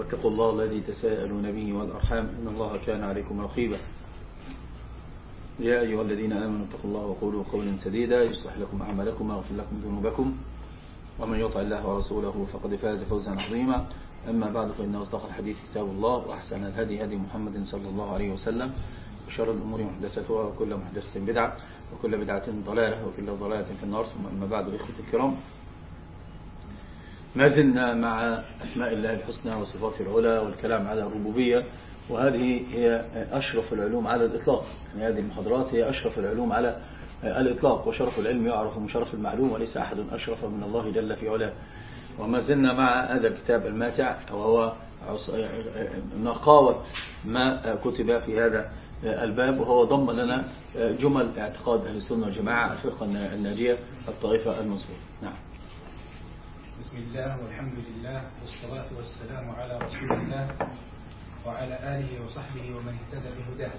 واتقوا الله الذي تساءلون به والأرحام إن الله كان عليكم رقيبا. يا أيها الذين آمنوا اتقوا الله وقولوا قولا سديدا يصلح لكم أعمالكم ويغفر لكم ذنوبكم. ومن يطع الله ورسوله فقد فاز فوزا عظيما. أما بعد فإن أصدق الحديث كتاب الله وأحسن الهدي هدي محمد صلى الله عليه وسلم. وشر الأمور محدثتها وكل محدثة بدعة وكل بدعة ضلالة وكل ضلالة في النار. ثم أما بعد إخوة الكرام ما زلنا مع أسماء الله الحسنى وصفات العلى والكلام على الربوبية وهذه هي أشرف العلوم على الإطلاق. يعني هذه المحاضرات هي أشرف العلوم على الإطلاق وشرف العلم يعرف من شرف المعلوم وليس أحد أشرف من الله جل في علاه. وما زلنا مع هذا الكتاب الماتع وهو نقاوة ما كتب في هذا الباب وهو ضم لنا جمل اعتقاد أهل السنة والجماعة الفقه الناجية الطائفة المنصورة نعم. بسم الله والحمد لله والصلاة والسلام على رسول الله وعلى آله وصحبه ومن اهتدى بهداه.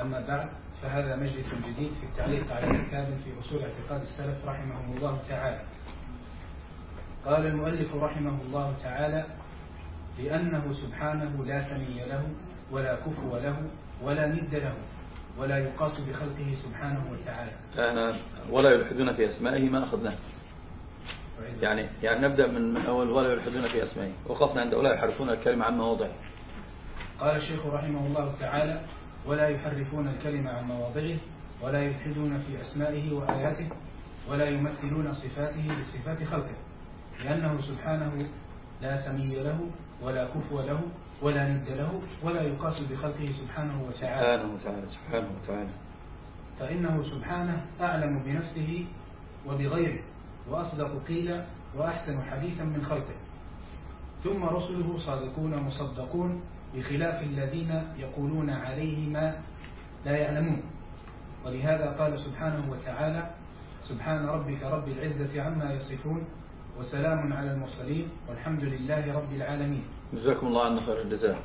أما بعد فهذا مجلس جديد في التعليق على كتاب في أصول اعتقاد السلف رحمهم الله تعالى. قال المؤلف رحمه الله تعالى لأنه سبحانه لا سمي له ولا كفو له ولا ند له ولا يقاس بخلقه سبحانه وتعالى. ولا يلحدون في أسمائه ما أخذناه. يعني يعني نبدأ من, من أول. ولا يلحدون في أسمائه. وقفنا عند ولا يحرفون الكلمة عن مواضعه. قال الشيخ رحمه الله تعالى ولا يحرفون الكلمة عن مواضعه ولا يلحدون في أسمائه وآياته ولا يمثلون صفاته بصفات خلقه لأنه سبحانه لا سمي له ولا كفو له ولا ند له ولا يقاس بخلقه سبحانه وتعالى. سبحانه وتعالى سبحانه وتعالى. فإنه سبحانه أعلم بنفسه وبغيره. وأصدق قيلا وأحسن حديثا من خلقه. ثم رسله صادقون مصدقون بخلاف الذين يقولون عليه ما لا يعلمون. ولهذا قال سبحانه وتعالى سبحان ربك رب العزة عما يصفون وسلام على المرسلين والحمد لله رب العالمين. جزاكم الله عنا خير الجزاء.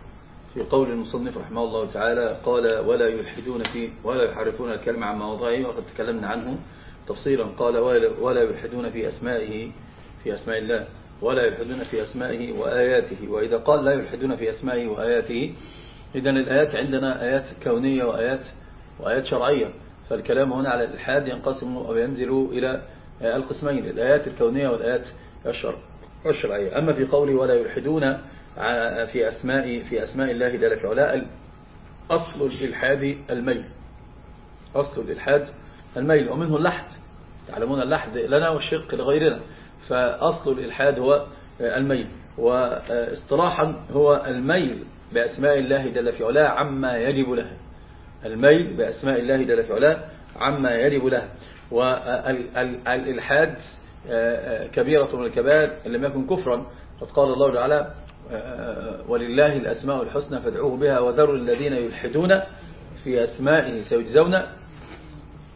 في قول المصنف رحمه الله تعالى قال ولا يلحدون في ولا يحرفون الكلمة عن مواضعه. وقد تكلمنا عنه. تفصيلا قال ولا يلحدون في أسمائه في أسماء الله ولا يلحدون في أسمائه وآياته. وإذا قال لا يلحدون في أسمائه وآياته إذا الآيات عندنا آيات كونية وآيات وآيات شرعية. فالكلام هنا على الإلحاد ينقسم أو ينزل إلى القسمين الآيات الكونية والآيات الشرعية أما في قوله ولا يلحدون في أسماء في أسماء الله جل في علاء أصل الإلحاد الميل. أصل الإلحاد الميل ومنه اللحد. تعلمون اللحد لنا والشق لغيرنا. فأصل الإلحاد هو الميل. واصطلاحا هو الميل بأسماء الله جل في علاه عما يجب لها الميل بأسماء الله جل في علاه عما يجب لها والإلحاد كبيرة من الكبائر إن لم يكن كفرا. قد قال الله تعالى ولله الأسماء الحسنى فادعوه بها وذروا الذين يلحدون في أسمائه سيجزون.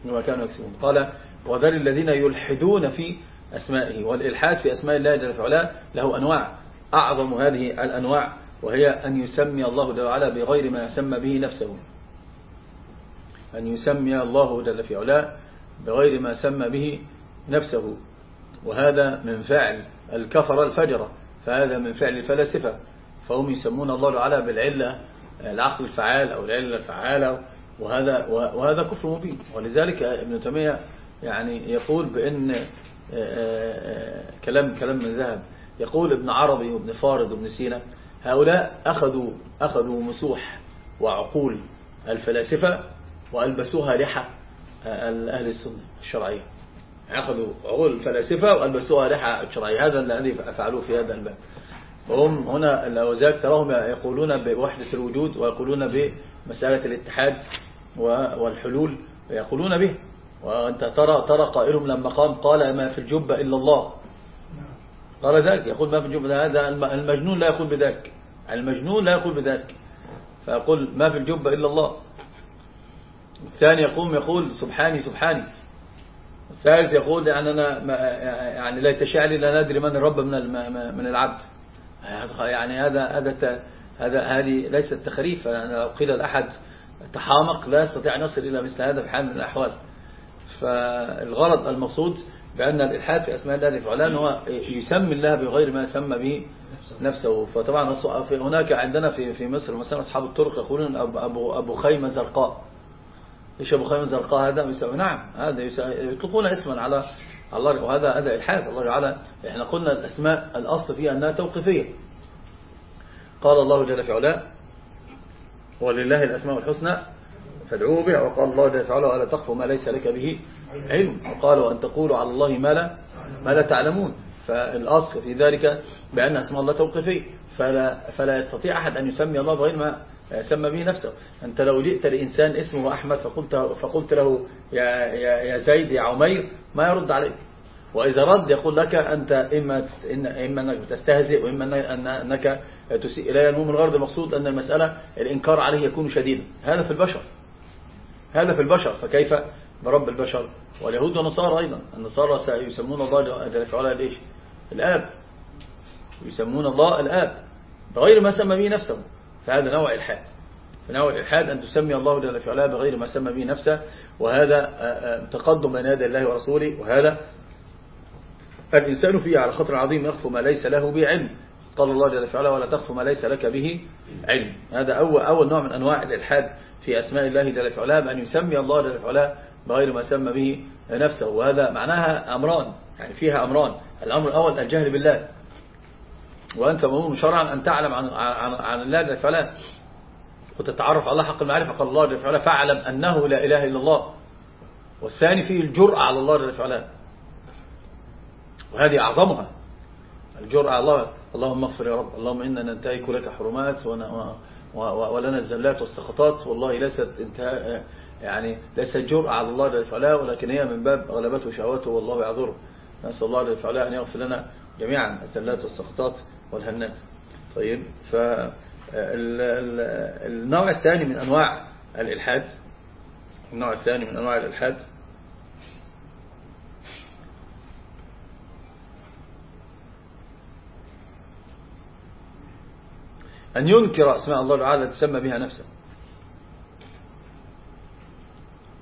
بما كانوا يكسبون. قال وذر الذين يلحدون في أسمائه والإلحاد في أسماء الله جل وعلا له أنواع. أعظم هذه الأنواع وهي أن يسمي الله جل وعلا بغير ما يسمى به نفسه. أن يسمي الله جل في علاه بغير ما سمى به نفسه. وهذا من فعل الكفر الفجرة فهذا من فعل الفلاسفة. فهم يسمون الله تعالى بالعلة العقل الفعال أو العلة الفعالة. وهذا وهذا كفر مبين. ولذلك ابن تيمية يعني يقول بأن كلام كلام من ذهب. يقول ابن عربي وابن فارض وابن سينا هؤلاء أخذوا أخذوا مسوح وعقول الفلاسفة وألبسوها لحى أهل السنة الشرعية. أخذوا عقول الفلاسفة وألبسوها لحى الشرعية. هذا الذي فعلوه في هذا الباب. وهم هنا الأوزاك تراهم يقولون بوحدة الوجود ويقولون بمسألة الاتحاد والحلول يقولون به. وأنت ترى ترى قائلهم لما قام قال ما في الجبة إلا الله. قال ذلك. يقول ما في الجبة هذا المجنون لا يقول بذلك. المجنون لا يقول بذلك. فيقول ما في الجبة إلا الله. الثاني يقوم يقول سبحاني سبحاني. الثالث يقول يعني أنا يعني لا تشعلي لا ندري من الرب من من العبد. يعني هذا هذا هذا هذه ليست تخريف. لو قيل الأحد تحامق لا يستطيع أن يصل إلى مثل هذا في حال من الأحوال. فالغرض المقصود بأن الإلحاد في أسماء الله في علان هو يسمي الله بغير ما سمى به نفسه. فطبعا هناك عندنا في في مصر مثلا أصحاب الطرق يقولون أبو, أبو خيمة زرقاء. إيش أبو خيمة زرقاء؟ هذا يسمى نعم هذا يطلقون اسما على الله وهذا هذا إلحاد. الله تعالى إحنا قلنا الأسماء الأصل فيها أنها توقيفية. قال الله جل في علاه ولله الأسماء الحسنى فادعوه بها. وقال الله جل وعلا ولا تخف ما ليس لك به علم. وقال وأن تقولوا على الله ما لا, ما لا تعلمون. فالأصل في ذلك بأن اسم الله توقفي. فلا, فلا يستطيع أحد أن يسمي الله بغير ما سمى به نفسه. أنت لو جئت لإنسان اسمه أحمد فقلت, فقلت له يا, يا, يا زيد يا عمير ما يرد عليك. وإذا رد يقول لك أنت إما, إما أنك تستهزئ وإما أنك تسيء إليه المهم الغرض المقصود أن المسألة الإنكار عليه يكون شديدا. هذا في البشر. هذا في البشر. فكيف؟ برب البشر واليهود والنصارى أيضا. النصارى يسمون الله جل وعلا ليش؟ الآب. يسمون الله الآب. بغير ما سمى به نفسه. فهذا نوع إلحاد. فنوع الإلحاد أن تسمي الله جل وعلا بغير ما سمى به نفسه. وهذا تقدم بين يدي الله ورسوله. وهذا الإنسان فيه على خطر عظيم يخفو ما ليس له به علم. قال الله جل وعلا ولا تخف ما ليس لك به علم. هذا أول, أول نوع من أنواع الإلحاد في أسماء الله جل وعلا بأن يسمي الله جل وعلا بغير ما سمى به نفسه. وهذا معناها أمران يعني فيها أمران. الأمر الأول الجهل بالله. وأنت مأمور شرعا أن تعلم عن, عن, عن الله جل وعلا وتتعرف على حق المعرفة. قال الله جل وعلا فاعلم أنه لا إله إلا الله. والثاني فيه الجرأة على الله جل وعلا وهذه أعظمها. الجرأة الله اللهم اغفر يا رب اللهم إنا ننتهك لك حرمات ولنا الزلات والسخطات. والله ليست انتهاء يعني ليست جرأة على الله جل وعلا ولكن هي من باب غلبته شهواته والله يعذره. نسأل الله جل وعلا أن يغفر لنا جميعا الزلات والسخطات والهنات. طيب فالنوع الثاني من أنواع الإلحاد النوع الثاني من أنواع الإلحاد أن ينكر أسماء الله تعالى تسمى بها نفسه.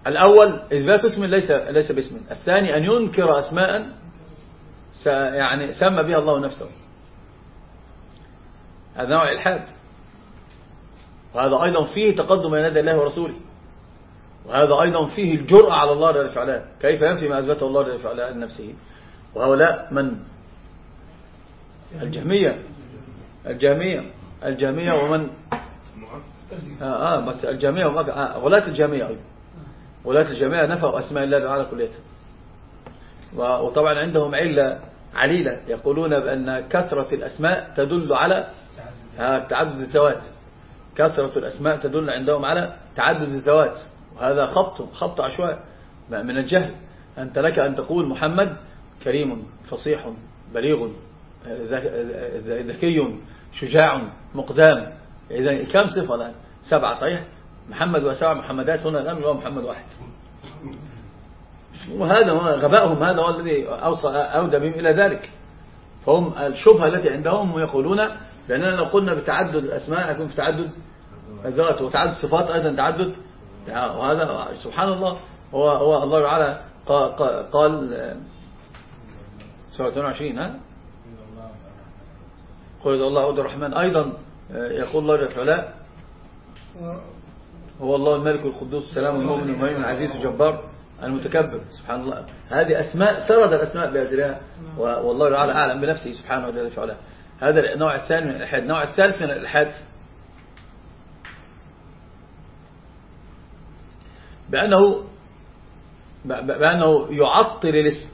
الأول إثبات اسم ليس ليس باسم. الثاني أن ينكر أسماء يعني سمى بها الله نفسه. هذا نوع الحاد وهذا أيضا فيه تقدم بين يدي الله ورسوله. وهذا أيضا فيه الجرأة على الله جل وعلا كيف ينفي ما أثبته الله جل وعلا لنفسه وهؤلاء من؟ الجهمية. الجهمية. الجامية ومن؟ آه, آه بس الجامية آه غلاة الجامية أيضا غلاة الجامية نفوا أسماء الله تعالى كليتها. وطبعا عندهم علة عليلة. يقولون بأن كثرة الأسماء تدل على آه، تعدد الذوات. كثرة الأسماء تدل عندهم على تعدد الذوات. وهذا خط خط عشواء من الجهل. أنت لك أن تقول محمد كريم فصيح بليغ ذكي. شجاع مقدام. إذا كم صفة الآن؟ سبعة صحيح؟ محمد وسبع محمدات هنا الآن هو محمد واحد. وهذا هو غبائهم هذا هو الذي أوصى أودى بهم إلى ذلك. فهم الشبهة التي عندهم يقولون بأننا لو قلنا بتعدد الأسماء يكون في تعدد الذات وتعدد الصفات أيضا تعدد. وهذا سبحان الله هو هو الله تعالى قال سورة 22 ها؟ قل الله عبد الرحمن أيضا آه، يقول الله جل وعلا هو الله الملك القدوس السلام المؤمن المهيمن العزيز الجبار المتكبر سبحان الله. هذه أسماء سرد الأسماء بأزلها والله تعالى أعلم بنفسه سبحانه وتعالى هذا النوع الثاني من الإلحاد. النوع الثالث من الإلحاد. بأنه بأنه يعطل الاسم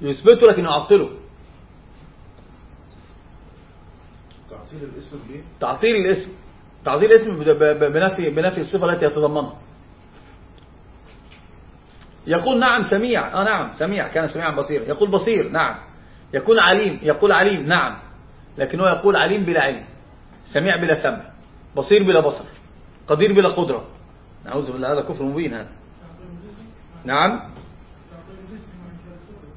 يثبته لكن يعطله. تعطيل الاسم ليه؟ تعطيل الاسم. تعطيل الاسم بنفي بنفي الصفة التي يتضمنها. يقول نعم سميع. آه نعم سميع. كان سميعا بصيرا. يقول بصير. نعم. يكون عليم. يقول عليم. نعم. لكن هو يقول عليم بلا علم. سميع بلا سمع. بصير بلا بصر. قدير بلا قدرة. نعوذ بالله. هذا كفر مبين هذا. نعم.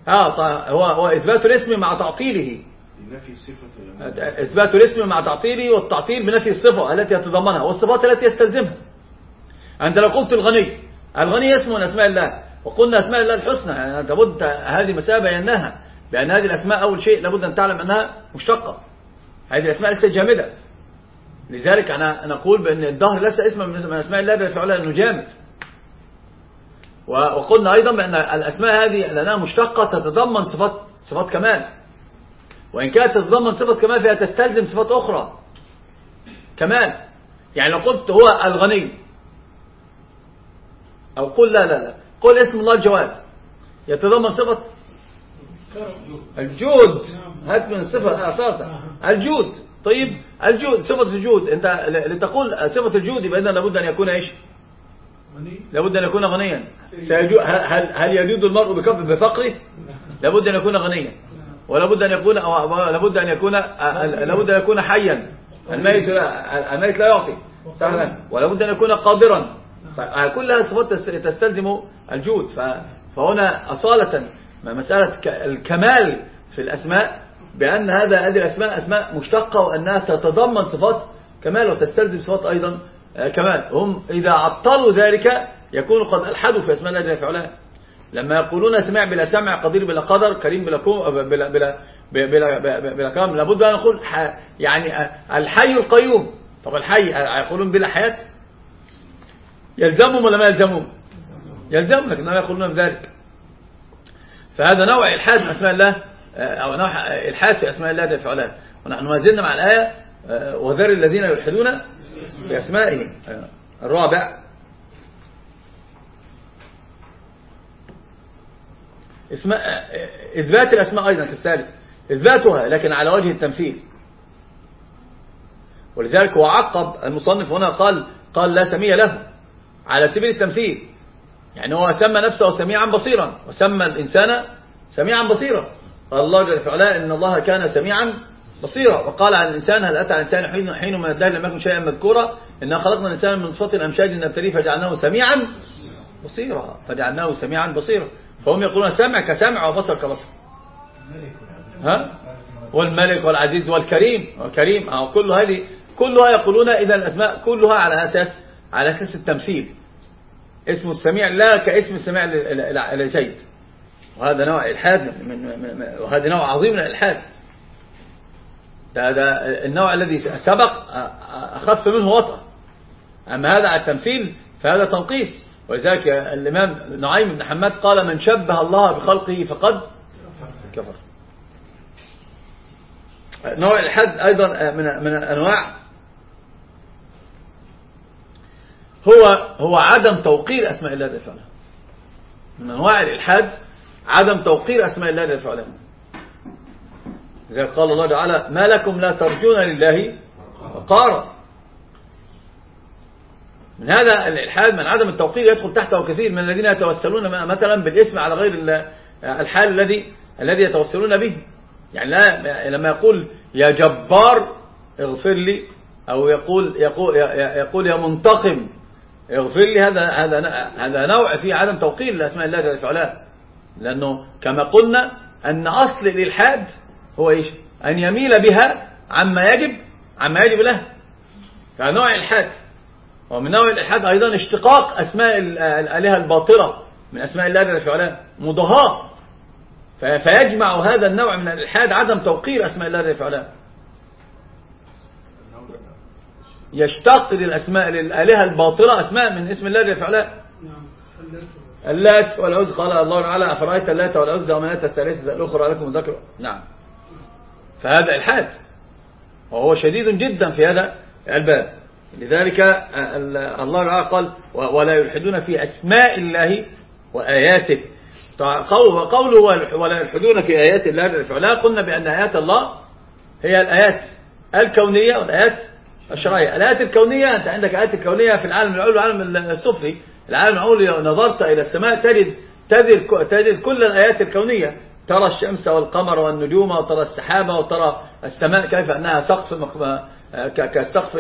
آه هو هو إثبات الاسم مع تعطيله. نفي صفة إثبات الاسم مع تعطيله والتعطيل بنفي الصفة التي يتضمنها والصفات التي يستلزمها. انت لو قلت الغني الغني اسم من أسماء الله وقلنا أسماء الله الحسنى يعني لابد هذه مسألة بيناها بأن هذه الأسماء أول شيء لابد أن تعلم أنها مشتقة. هذه الأسماء ليست جامدة. لذلك أنا نقول بأن الظهر ليس اسما من أسماء الله بل فعلا أنه جامد. وقلنا أيضا بأن الأسماء هذه لأنها مشتقة تتضمن صفات صفات كمال. وإن كانت تتضمن صفة كمال فهي تستلزم صفات أخرى. كمال. يعني لو قلت هو الغني. أو قل لا لا لا. قل اسم الله الجواد يتضمن صفة الجود. هات من الصفة أساسا. الجود. طيب الجود. صفة الجود. أنت لتقول صفة الجود يبقى إذا لابد أن يكون إيش؟ لابد أن يكون غنيا. هل هل يجود المرء بكف بفقره؟ لابد أن يكون غنيا. ولابد أن يكون لابد أن يكون لابد أن يكون حيا. الميت لا الميت لا يعطي. سهلا. ولابد أن يكون قادرا. كلها صفات تستلزم الجود. فهنا أصالة مسألة الكمال في الأسماء بأن هذا هذه الأسماء أسماء مشتقة وأنها تتضمن صفات كمال وتستلزم صفات أيضا كمال. هم إذا عطلوا ذلك يكونوا قد ألحدوا في أسماء الله علاه لما يقولون سمع بلا سمع قدير بلا قدر كريم بلا كوم بلا بلا بلا, بلا, كلام لابد أن نقول يعني الحي القيوم. طب الحي يقولون بلا حياة؟ يلزمهم ولا ما يلزمهم؟ يلزمهم لكن ما يقولون بذلك فهذا نوع إلحاد في أسماء الله أو نوع إلحاد في أسماء الله جل وعلا ونحن ما زلنا مع الآية وذر الذين يلحدون بأسمائهم. الرابع اسماء إثبات الأسماء أيضا في الثالث. إثباتها لكن على وجه التمثيل. ولذلك هو عقب المصنف هنا قال قال لا سمية له. على سبيل التمثيل. يعني هو سمى نفسه سميعا بصيرا. وسمى الإنسان سميعا بصيرا. قال الله جل وعلا إن الله كان سميعا بصيرا. وقال عن الإنسان هل أتى الإنسان حين, حين من الدهر؟ لم يكن شيئا مذكورا. إنا خلقنا الإنسان من نطفة أمشاج نبتليه فجعلناه سميعا بصيرا. فجعلناه سميعا بصيرا. فهم يقولون سمع كسمع وبصر كبصر ها؟ والملك والعزيز والكريم. والكريم. أو كل هذه كلها يقولون إذا الأسماء كلها على أساس على أساس التمثيل. اسم السميع لا كاسم السميع لزيد وهذا نوع إلحاد من وهذا نوع عظيم من الإلحاد. ده النوع الذي سبق أخف منه وطأ. أما هذا على التمثيل فهذا تنقيص. ولذلك الإمام نعيم بن حماد قال من شبه الله بخلقه فقد كفر. نوع الحد أيضا من من أنواع هو هو عدم توقير أسماء الله جل وعلا من أنواع الإلحاد عدم توقير أسماء الله جل وعلا لذلك قال الله تعالى ما لكم لا ترجون لله وقارا من هذا الإلحاد من عدم التوقير يدخل تحته كثير من الذين يتوسلون مثلا بالاسم على غير الحال الذي الذي يتوسلون به. يعني لا لما يقول يا جبار اغفر لي أو يقول يقول يقول يا منتقم اغفر لي هذا هذا هذا نوع فيه عدم توقير لأسماء الله جل وعلا. لأنه كما قلنا أن أصل الإلحاد هو إيش؟ أن يميل بها عما يجب عما يجب له. فنوع الالحاد ومن نوع الإلحاد أيضا اشتقاق أسماء الآلهة الباطلة من أسماء الله جل وعلا مضاهاة. فيجمع هذا النوع من الإلحاد عدم توقير أسماء الله جل وعلا. يشتق للأسماء للآلهة الباطلة أسماء من اسم الله جل وعلا. اللات والعز قال الله تعالى أفرأيت اللات والعز ومناة الثالثة الأخرى لكم ذكر نعم. فهذا إلحاد وهو شديد جدا في هذا الباب. لذلك الله تعالى قال ولا يلحدون في أسماء الله وآياته. قوله ولا يلحدون في آيات الله وعلا قلنا بأن آيات الله هي الآيات الكونية والآيات الشرعية. الآيات الكونية أنت عندك آيات الكونية في العالم العلوي والعالم السفلي العالم العلوي لو نظرت إلى السماء تجد تجد تجد كل الآيات الكونية. ترى الشمس والقمر والنجوم وترى السحابة وترى السماء كيف أنها سقف كسقف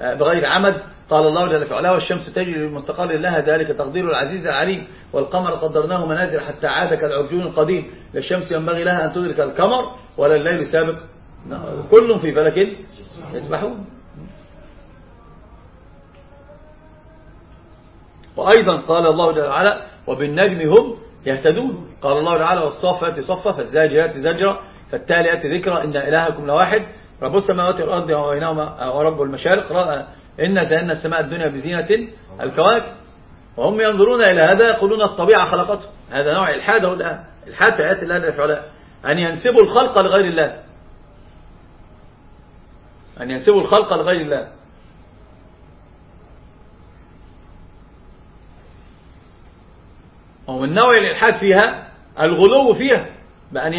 بغير عمد. قال الله جل وعلا والشمس تجري للمستقر لها ذلك تقدير العزيز العليم والقمر قدرناه منازل حتى عاد كالعرجون القديم. لا الشمس ينبغي لها أن تدرك القمر ولا الليل سابق. كل في فلك يسبحون. وأيضا قال الله جل وعلا وبالنجم هم يهتدون. قال الله تعالى والصافات صفا فالزاجرات زجرا فالتاليات ذكرى إن إلهكم لواحد. رب السماوات والأرض وبينهما ورب المشارق إن زينا السماء الدنيا بزينة الكواكب وهم ينظرون إلى هذا يقولون الطبيعة خلقته. هذا نوع إلحاد هو الآن إلحاد في آيات الله الفعلاء أن ينسبوا الخلق لغير الله. أن ينسبوا الخلق لغير الله. ومن نوع الإلحاد فيها الغلو فيها. بأن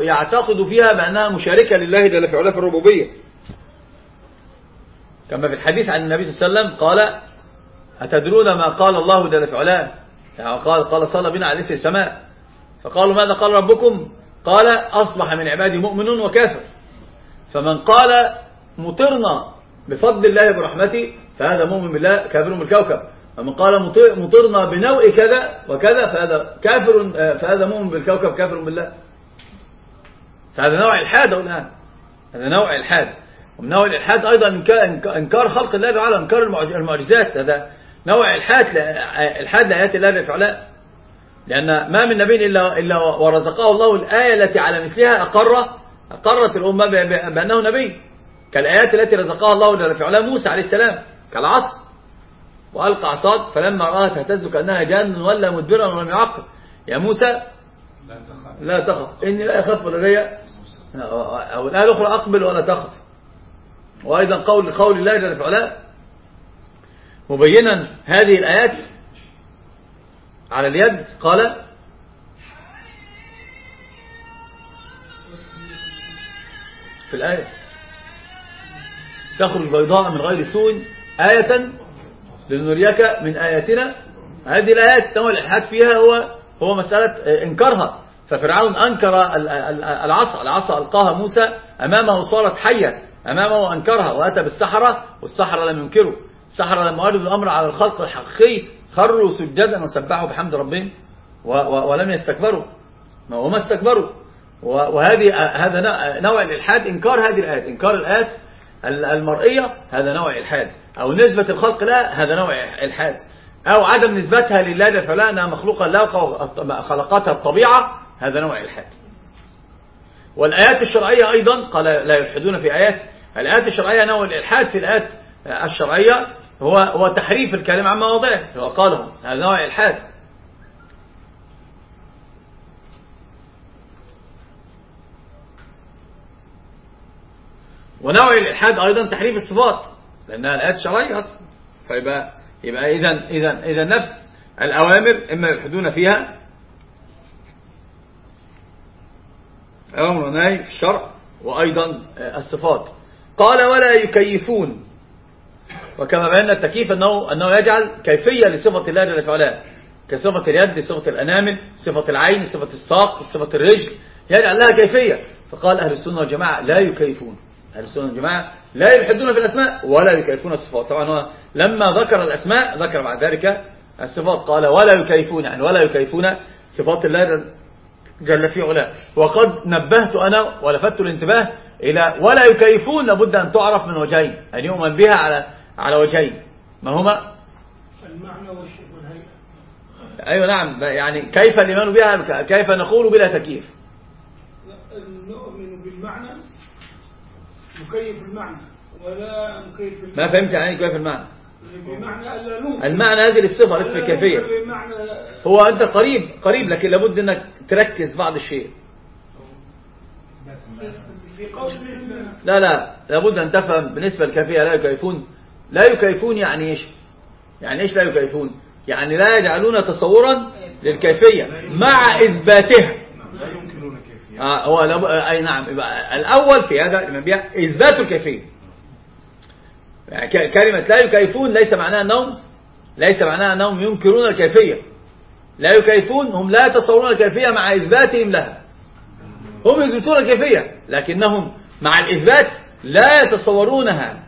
يعتقد فيها بأنها مشاركة لله جل في علا في الربوبية. كما في الحديث عن النبي صلى الله عليه وسلم قال أتدرون ما قال الله جل في علاه؟ يعني قال, قال صلى بنا عليه السماء. فقالوا ماذا قال ربكم؟ قال أصبح من عبادي مؤمن وكافر. فمن قال مطرنا بفضل الله برحمته فهذا مؤمن بالله كافر بالكوكب ومن قال مطرنا بنوء كذا وكذا فهذا كافر فهذا مؤمن بالكوكب كافر بالله. فهذا نوع الحاد الآن هذا نوع الحاد ومن نوع الإلحاد أيضا إنكار خلق الله تعالى إنكار المعجزات. هذا نوع إلحاد إلحاد لآيات الله تعالى لأن ما من نبي إلا, إلا ورزقه الله الآية التي على مثلها أقر أقرت الأمة بأنه نبي. كالآيات التي رزقها الله جل وعلا موسى عليه السلام كالعصر. وألقى عصاد فلما رآها تهتز كأنها جان ولا مدبرا ولم يعقب يا موسى لا تخف. إني لا أخاف لدي أو الآية الأخرى أقبل ولا تخف وأيضا قول قول الله جل وعلا مبينا هذه الآيات على اليد قال في الآية تخرج بيضاء من غير سوء آية لنريك من آياتنا. هذه الآيات نوع الإلحاد فيها هو هو مسألة إنكارها. ففرعون أنكر العصا العصا ألقاها موسى أمامه صارت حية أمامه أنكرها وأتى بالسحرة والسحرة لم ينكروا. السحرة لما وردوا الأمر على الخلق الحقيقي خروا سجدا وسبحوا بحمد ربهم ولم يستكبروا. وما استكبروا. وهذه هذا نوع الإلحاد إنكار هذه الآيات. إنكار الآيات المرئية هذا نوع الإلحاد أو نسبة الخلق لها هذا نوع الإلحاد أو عدم نسبتها لله جل أنها مخلوقة لا خلقتها الطبيعة. هذا نوع الإلحاد. والآيات الشرعية أيضا قال لا يلحدون في آيات الآيات الشرعية نوع الإلحاد في الآيات الشرعية هو هو تحريف الكلام عن مواضعه. هو قاله هذا نوع الإلحاد. ونوع الإلحاد أيضا تحريف الصفات لأنها الآيات شرعية أصلا. فيبقى يبقى إذا إذا إذا نفس الأوامر إما يلحدون فيها أمر ونهي في الشرع وأيضا الصفات. قال ولا يكيفون. وكما بينا التكييف أنه, أنه يجعل كيفية لصفة الله جل وعلا. كصفة اليد صفة الأنامل صفة العين صفة الساق صفة الرجل. يجعل لها كيفية. فقال أهل السنة والجماعة لا يكيفون. أهل السنة والجماعة لا يلحدون في الأسماء ولا يكيفون الصفات. طبعا هو لما ذكر الأسماء ذكر بعد ذلك الصفات. قال ولا يكيفون. يعني ولا يكيفون صفات الله جل في علاه. وقد نبهت أنا ولفت الانتباه إلى ولا يكيفون لابد أن تعرف من وجهين أن يؤمن بها على على وجهين. ما هما المعنى والهيئة. أيوة نعم. يعني كيف الإيمان بها؟ كيف نقول بلا تكييف؟ نؤمن بالمعنى نكيف المعنى ولا نكيف المعنى. ما فهمت يعني كيف المعنى؟ المعنى هذه الصفة ليس الكيفية. هو أنت قريب قريب لكن لابد أنك تركز بعض الشيء. لا لا لابد أن تفهم بالنسبة للكيفية لا يكيفون. لا يكيفون يعني إيش؟ يعني إيش لا يكيفون؟ يعني لا يجعلون تصورا للكيفية مع إثباتها لا يمكنون كيفية آه هو. أي نعم. الأول في هذا المبيع إثبات الكيفية. يعني كلمة لا يكيفون ليس معناها أنهم ليس معناها أنهم ينكرون الكيفية. لا يكيفون هم لا يتصورون الكيفية مع إثباتهم لها. هم يثبتون الكيفية لكنهم مع الإثبات لا يتصورونها.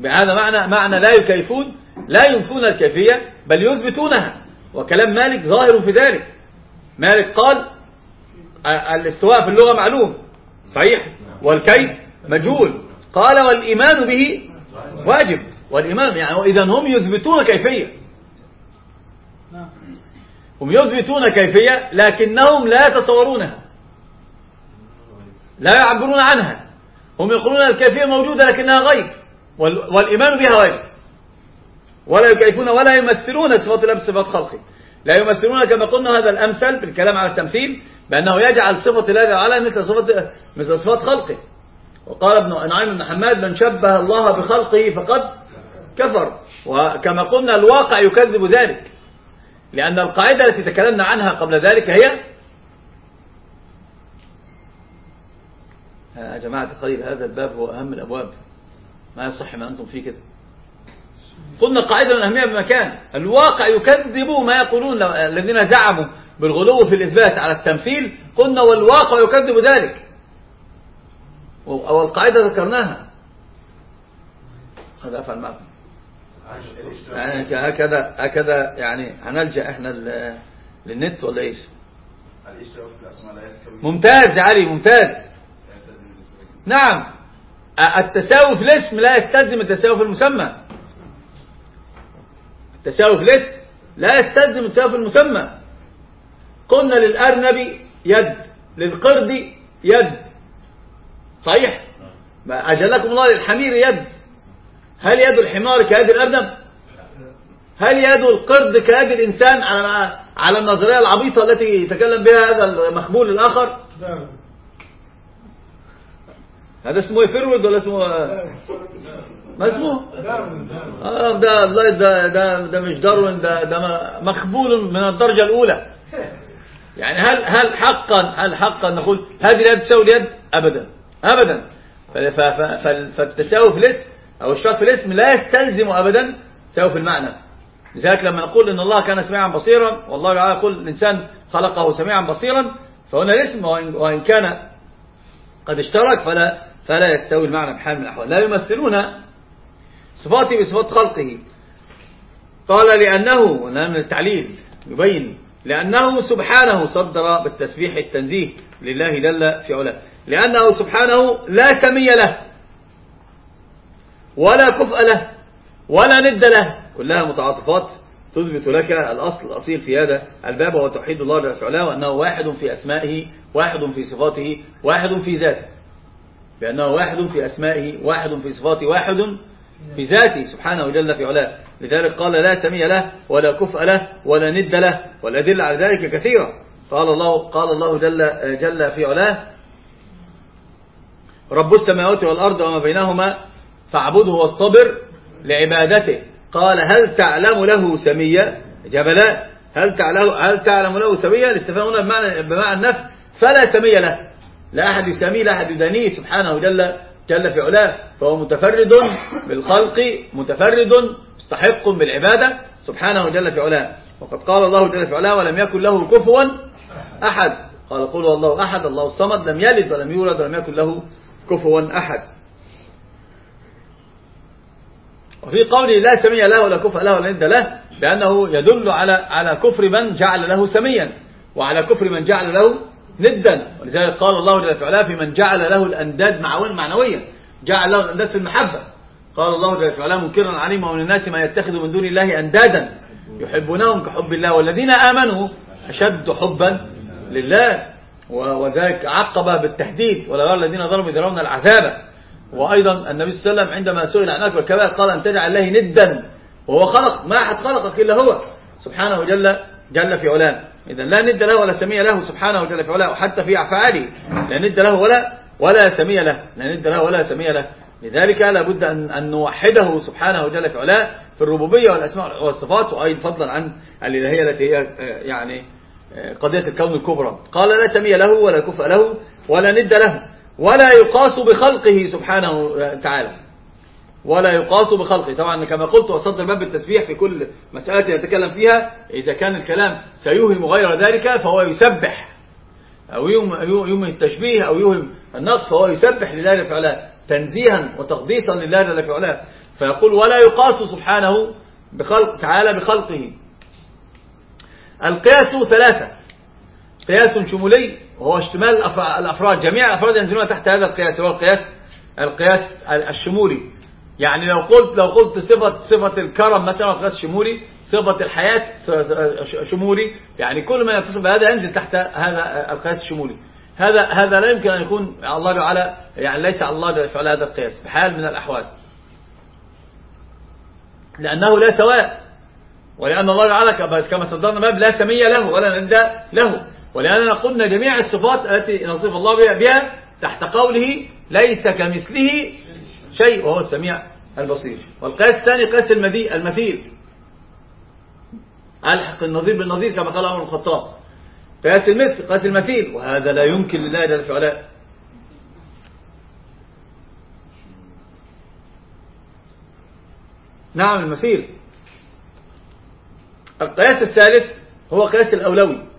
بهذا معنى معنى لا يكيفون لا ينفون الكيفية بل يثبتونها. وكلام مالك ظاهر في ذلك. مالك قال الاستواء في اللغة معلوم صحيح. والكيف مجهول. قال والإيمان به واجب. والإيمان يعني إذا هم يثبتون كيفية هم يثبتون كيفية لكنهم لا يتصورونها. لا يعبرون عنها. هم يقولون الكيفية موجودة لكنها غيب والإيمان بها غيب ولا يكيفون ولا يمثلون صفات الله بصفات خلقه. لا يمثلون كما قلنا هذا الأمثل بالكلام على التمثيل بأنه يجعل صفة الله تعالى مثل صفة مثل صفات خلقه. وقال ابن نعيم بن حماد من شبه الله بخلقه فقد كفر. وكما قلنا الواقع يكذب ذلك. لأن القاعدة التي تكلمنا عنها قبل ذلك هي يا جماعة الخير هذا الباب هو أهم الأبواب. ما يصح ما أنتم فيه كده. قلنا قاعدة من أهمية بمكان الواقع يكذب ما يقولون الذين زعموا بالغلو في الإثبات على التمثيل. قلنا والواقع يكذب ذلك. والقاعدة ذكرناها. هذا أفعل معكم. يعني هكذا هكذا يعني هنلجأ إحنا للنت ولا إيش؟ ممتاز يا علي ممتاز. نعم. التساوي في الاسم لا يستلزم التساوي في المسمى. التساوي في الاسم لا يستلزم التساوي في المسمى. قلنا للأرنب يد للقرد يد. صحيح؟ أجلكم الله للحمير يد. هل يد الحمار كيد الأرنب هل يد القرد كيد الإنسان على على النظرية العبيطة التي يتكلم بها هذا المخبول الآخر؟ هذا اسمه فرود ولا اسمه ما اسمه؟ آه ده ده ده ده, ده مش داروين ده ده مخبول من الدرجة الأولى. يعني هل هل حقا هل حقا نقول هذه اليد تساوي اليد؟ أبدا. أبدا. فالتساوي في الاسم أو الشرط في الاسم لا يستلزم أبدا تساوي في المعنى. لذلك لما نقول إن الله كان سميعا بصيرا والله تعالى يقول الإنسان خلقه سميعا بصيرا فهنا الاسم وإن كان قد اشترك فلا فلا يستوي المعنى بحال من الأحوال. لا يمثلون صفاته بصفات خلقه. قال لأنه من التعليل يبين لأنه سبحانه صدر بالتسبيح التنزيه لله جل في علاه. لأنه سبحانه لا سمي له. ولا كفء له ولا ند له. كلها متعاطفات تثبت لك الأصل الأصيل في هذا الباب وهو توحيد الله جل في علاه وأنه واحد في أسمائه واحد في صفاته واحد في ذاته. بأنه واحد في أسمائه واحد في صفاته واحد في ذاته سبحانه جل في علاه. لذلك قال لا سمي له ولا كفء له ولا ند له والأدلة على ذلك كثيرة. قال الله قال الله جل جل في علاه رب السماوات والأرض وما بينهما فاعبده واصطبر لعبادته. قال هل تعلم له سميا؟ جبلا هل تعلم هل تعلم له سميا؟ الاستفهام هنا بمعنى بمعنى النفي. فلا سمي له. لا أحد يسميه لا أحد يدانيه. سبحانه جل جل في علاه. فهو متفرد بالخلق متفرد مستحق بالعبادة. سبحانه جل في علاه. وقد قال الله جل في علاه ولم يكن له كفوا أحد. قال قل الله أحد. الله الصمد لم يلد ولم يولد ولم يكن له كفوا أحد. وفي قوله لا سمي له ولا كفء له ولا ند له لأنه يدل على على كفر من جعل له سميا وعلى كفر من جعل له ندا. ولذلك قال الله جل وعلا في من جعل له الأنداد معنويا جعل له الأنداد في المحبة. قال الله جل وعلا منكرا عليما ومن الناس ما يتخذ من دون الله أندادا يحبونهم كحب الله. والذين آمنوا أشد حبا لله وذلك عقب بالتهديد ولا يرى الذين ظلموا يرون العذاب. وأيضا النبي صلى الله عليه وسلم عندما سئل عن أكبر الكبائر قال أن تجعل الله ندا وهو خلق. ما أحد خلقك إلا هو. سبحانه جل جل في علاه إذا لا ند له ولا سمي له. سبحانه جل في علاه وحتى في أفعاله. لا ند له ولا ولا سمي له. لا ند له ولا سمي له. لذلك لابد أن, أن نوحده سبحانه جل في علاه في الربوبية والأسماء والصفات. وأيضا فضلا عن الإلهية التي هي يعني قضية الكون الكبرى. قال لا سمي له ولا كفء له ولا ند له. ولا يقاس بخلقه سبحانه تعالى. ولا يقاس بخلقه. طبعا كما قلت وصدر باب التسبيح في كل مسألة يتكلم فيها إذا كان الكلام سيوهم غير ذلك فهو يسبح. أو يوم التشبيه أو يوهم النص فهو يسبح لله جل وعلا تنزيها وتقديسا لله جل وعلا فيقول ولا يقاس سبحانه بخلق تعالى بخلقه. القياس ثلاثة. قياس شمولي وهو اشتمال الأفراد جميع الأفراد ينزلون تحت هذا القياس هو القياس القياس الشمولي. يعني لو قلت لو قلت صفة صفة الكرم مثلا قياس شمولي صفة الحياة شمولي يعني كل ما يتصل بهذا ينزل تحت هذا القياس الشمولي. هذا هذا لا يمكن أن يكون الله تعالى يعني ليس الله فعل هذا القياس بحال من الأحوال. لأنه لا سواء ولأن الله تعالى كما صدرنا باب لا سمية له ولا ندى له. ولأننا قلنا جميع الصفات التي نصف الله بها تحت قوله ليس كمثله شيء وهو السميع البصير. والقياس الثاني قياس المثيل. ألحق النظير بالنظير كما قال عمر الخطاب. قياس المثل قياس المثيل. وهذا لا يمكن لله جل في نعم المثيل. القياس الثالث هو قياس الأولوي.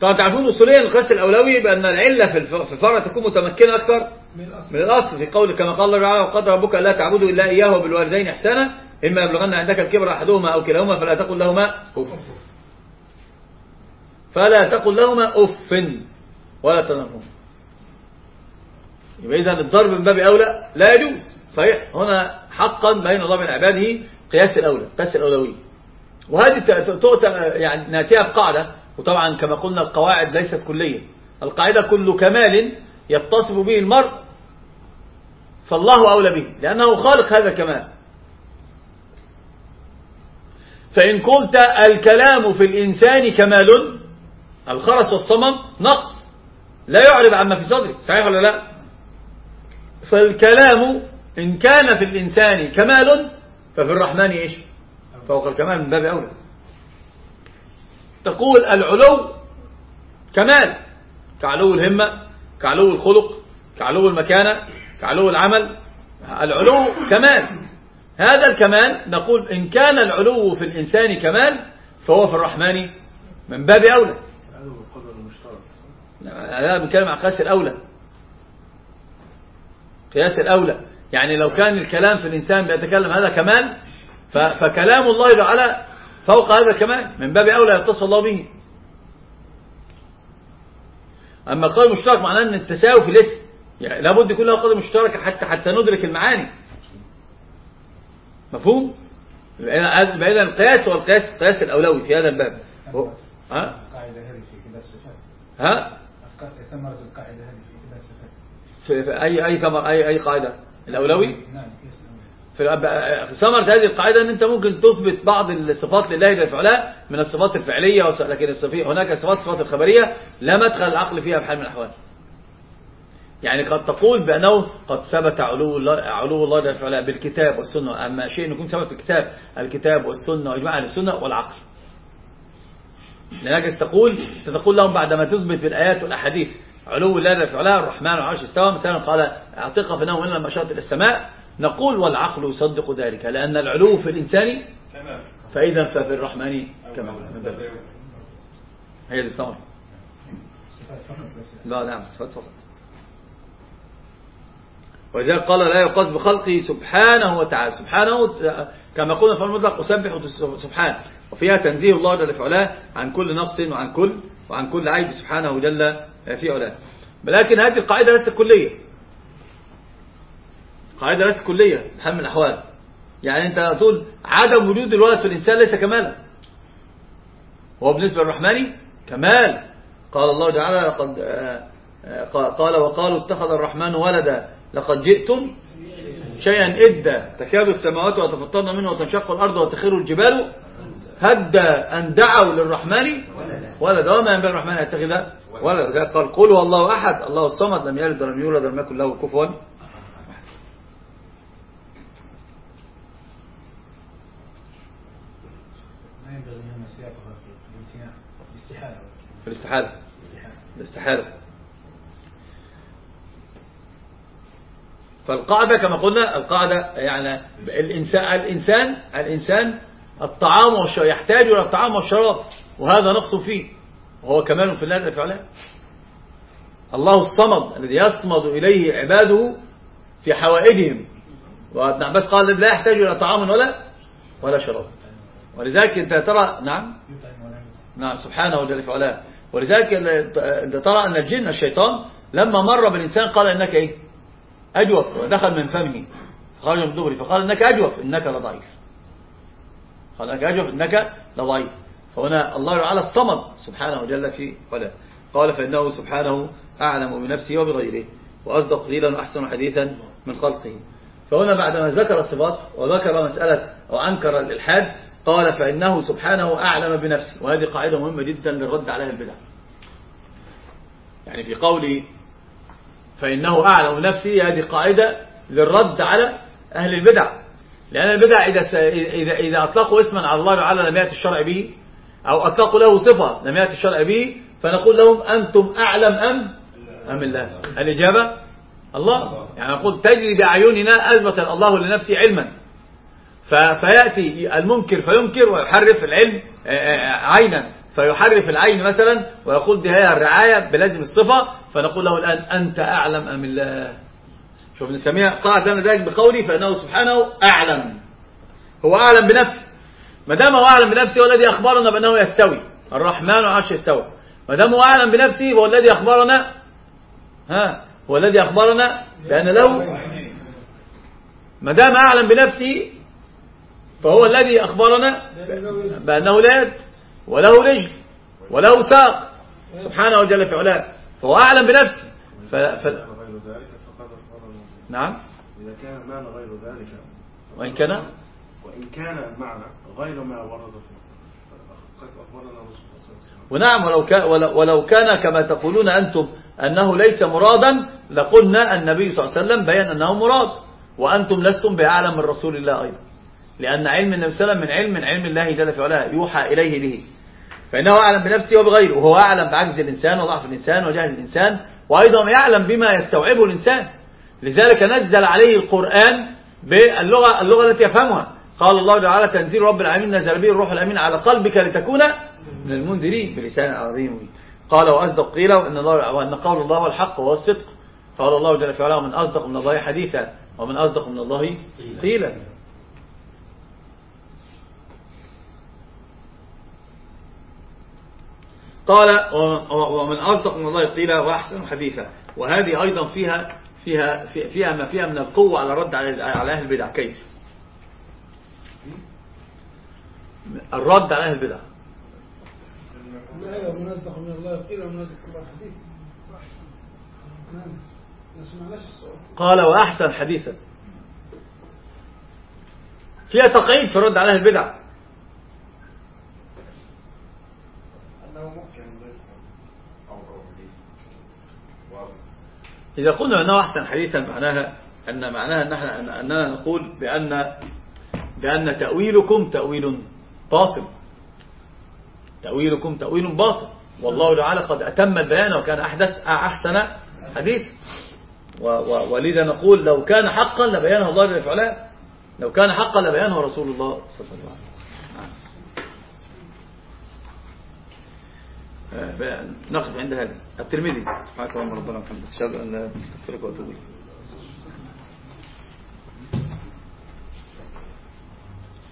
طبعا تعرفون أصوليا القياس الأولوي بأن العلة في الفرع تكون متمكنة أكثر؟ من الأصل. في قول كما قال الله تعالى وقد ربك لا تعبدوا إلا إياه وبالوالدين إحسانا إما يبلغن عندك الكبر أحدهما أو كلاهما فلا تقل لهما أف فلا تقل لهما أف ولا تنهما يبقى إذا الضرب من باب أولى لا يجوز. صحيح. هنا حقا بين الله وبين عباده قياس الأولى قياس الأولوية وهذه تؤتى يعني نأتيها بقاعدة. وطبعا كما قلنا القواعد ليست كلية. القاعدة كل كمال يتصف به المرء فالله أولى به لأنه خالق هذا الكمال. فإن قلت الكلام في الإنسان كمال الخرس والصمم نقص لا يعرب عما في صدرك صحيح ولا لا؟ فالكلام إن كان في الإنسان كمال ففي الرحمن إيش؟ فوق الكمال من باب أولى. تقول العلو كمال كعلو الهمة كعلو الخلق كعلو المكانة كعلو العمل العلو كمال. هذا الكمال نقول إن كان العلو في الإنسان كمال فهو في الرحمن من باب أولى. هذا بنتكلم عن قياس الأولى. قياس الأولى. يعني لو كان الكلام في الإنسان بيتكلم هذا كمال فكلام الله تعالى فوق هذا الكمال من باب أولى يتصل الله به. أما القدر المشترك معناه أن التساوي في الاسم يعني لابد يكون له قدر مشترك حتى حتى ندرك المعاني. مفهوم؟ إذا القياس هو القياس القياس الأولوي في هذا الباب. ها؟ القاعدة هذه في الصفات. ها؟ ثمرة القاعدة هذه في كده الصفات. في أي أي ثمر أي أي قاعدة؟ الأولوي؟ نعم ثمرة هذه القاعدة أن أنت ممكن تثبت بعض الصفات لله جل وعلا من الصفات الفعلية لكن هناك صفات صفات الخبرية لا مدخل العقل فيها بحال من الأحوال. يعني قد تقول بأنه قد ثبت علو الله, علو الله جل وعلا بالكتاب والسنة أما شيء يكون ثبت في الكتاب الكتاب والسنة وإجماع السنة والعقل. لذلك تقول ستقول لهم بعدما تثبت بالآيات والأحاديث علو الله جل وعلا الرحمن والعرش استوى مثلا قال اعتق فنوم إلا لما شاءت إلى السماء نقول والعقل يصدق ذلك لأن العلو في الإنسان فإذا ففي الرحمن كما من باب هي دي الثمرة لا نعم صفات فقط. ولذلك قال لا يقاس بخلقه سبحانه وتعالى. سبحانه كما قلنا في المطلق أسبح سبحانه وفيها تنزيه الله جل في علاه عن كل نقص وعن كل وعن كل عيب سبحانه جل في علاه. لكن هذه القاعدة ليست كلية. قاعدة ليست كلية بحال من الأحوال يعني أنت تقول عدم وجود الولد في الإنسان ليس كمالا. هو بالنسبة للرحمن كمال. قال الله تعالى لقد آه، آه، قال وقالوا اتخذ الرحمن ولدا لقد جئتم شيئا إدا. تكاد السماوات وتفطرن منه وتنشق الأرض وتخر الجبال هدى أن دعوا للرحمن ولدا. وما ينبغي الرحمن أن يتخذ ولدا. قال قل هو الله أحد. الله الصمد لم يلد ولم يولد ولم يكن له كفوا ما ينبغي هنا سياقها في الامتناع الاستحالة في الاستحالة. الاستحالة. فالقاعدة كما قلنا القاعدة يعني الإنسان الإنسان الإنسان الطعام والشراب يحتاج إلى الطعام والشراب وهذا نقص فيه. وهو كمال في الله جل وعلا الله الصمد الذي يصمد إليه عباده في حوائجهم. وابن عباس قال لا يحتاج إلى طعام ولا ولا شراب. ولذلك أنت ترى نعم. نعم سبحانه جل وعلا ولذلك انت ترى أن الجن الشيطان لما مر بالإنسان قال إنك إيه؟ أجوف ودخل من فمه. خرج من دبري فقال إنك أجوف إنك لضعيف. قال إنك أجوف إنك لضعيف. فهنا الله تعالى الصمد سبحانه جل في وعلا قال فإنه سبحانه أعلم بنفسه وبغيره وأصدق قيلا وأحسن حديثا من خلقه. فهنا بعدما ذكر الصفات وذكر مسألة وأنكر الإلحاد قال فإنه سبحانه أعلم بنفسه وهذه قاعدة مهمة جدا للرد على البدع. يعني في قولي فإنه أعلم بنفسه هذه قاعدة للرد على أهل البدع. لأن البدع إذا, إذا, إذا أطلقوا اسما على الله تعالى لم يأتي الشرع به أو أطلقوا له صفة لم يأتي الشرع به فنقول لهم أنتم أعلم أم؟ أم الله. الإجابة الله. يعني نقول تجري بأعيننا أثبت الله لنفسه علما. فيأتي المنكر فينكر ويحرف العلم عينا. فيحرف العين مثلا ويقول هي الرعاية بلازم الصفة فنقول له الآن أنت أعلم أم الله. شوف نسميها قاعدة ذلك بقولي فإنه سبحانه أعلم. هو أعلم بنفسه. ما دام هو أعلم بنفسه هو الذي أخبرنا بأنه يستوي. الرحمن وعرش يستوي. ما دام هو أعلم بنفسه هو الذي أخبرنا ها هو الذي أخبرنا بأن له ما دام أعلم بنفسه فهو الذي أخبرنا بأنه لا يد وله رجل وله ساق. سبحانه وجل في علاه. فهو أعلم بنفسه. ف... ف... نعم. إذا كان المعنى غير ذلك وإن كان وإن كان المعنى غير ما ورد قد أخبرنا ونعم ولو كان, ولو كان كما تقولون أنتم أنه ليس مرادا لقلنا النبي صلى الله عليه وسلم بيان أنه مراد. وأنتم لستم بأعلم من رسول الله أيضا. لأن علم النبي صلى الله عليه وسلم من علم علم الله جل في علاه يوحى إليه به. فإنه أعلم بنفسه وبغيره وهو أعلم بعجز الإنسان وضعف الإنسان وجهل الإنسان وأيضا يعلم بما يستوعبه الإنسان. لذلك نزل عليه القرآن باللغة اللغة التي يفهمها. قال الله تعالى تنزيل رب العالمين نزل به الروح الأمين على قلبك لتكون من المنذرين. بلسان عربي. مبين قال وأصدق. قيل وأن, الله وأن قول الله هو الحق وهو الصدق. قال الله جل وعلا ومن أصدق من الله حديثا ومن أصدق من الله قيلا. قال ومن أصدق من الله قيلا وأحسن حديثا. وهذه أيضا فيها فيها فيها ما فيها من القوة على الرد على على أهل البدع. كيف؟ الرد على أهل البدع. أصدق من الله قيل ومن أصدق من الله حديث نعم. السؤال قال وأحسن حديثا. فيها تقعيد في الرد على أهل البدع أنه محكم أو حديث إذا قلنا أنه أحسن حديثا معناها أن معناها أن أن أننا نقول بأن بأن تأويلكم تأويل باطل. تأويلكم تأويل باطل. والله تعالى قد أتم البيان وكان أحدث أحسن حديث. ولذا نقول لو كان حقا لبيانه الله جل لو كان حقا لبيانه رسول الله صلى الله عليه وسلم آه، نقف عند هذا. الترمذي. سبحانك اللهم ربنا وبحمدك أشهد أن لا إله إلا انت واتوب اليك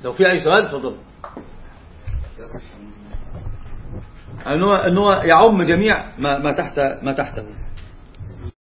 لو في أي سؤال تفضل. أن هو يعم جميع ما تحت ما تحته.